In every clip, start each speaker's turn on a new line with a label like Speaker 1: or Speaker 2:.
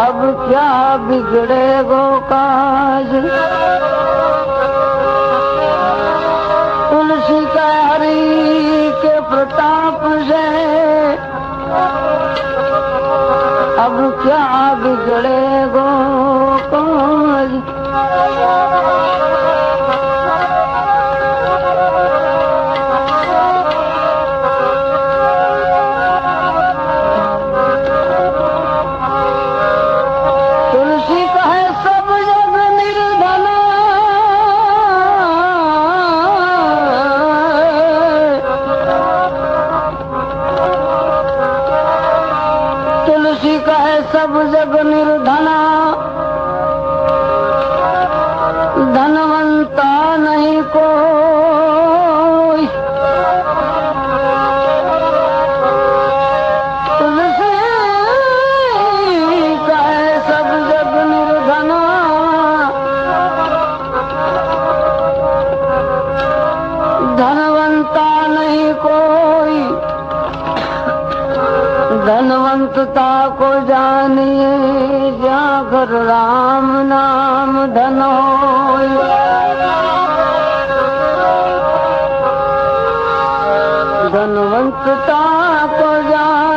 Speaker 1: अब क्या बिगड़े गो काज तुलसी कह हरि के से। अब क्या बिगड़े गो मनुष्य का है सब जग निर्धना। धनवंतता को जानिए जागर राम नाम धनोय धनवंतता को जानिए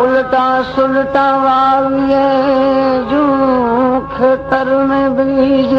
Speaker 1: उल्टा सुलटा वाविए जू खेतर में बीज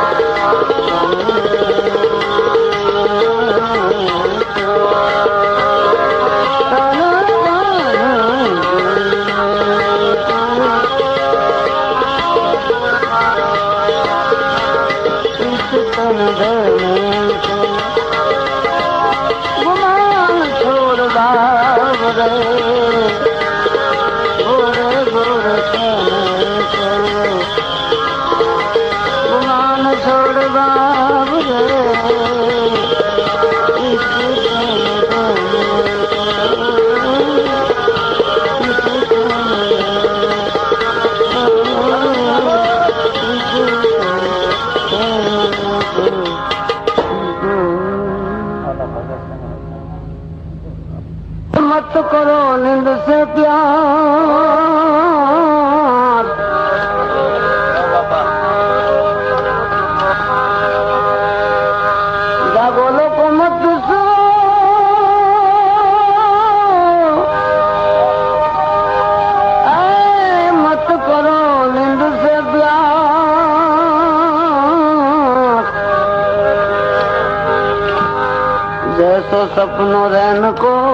Speaker 1: Música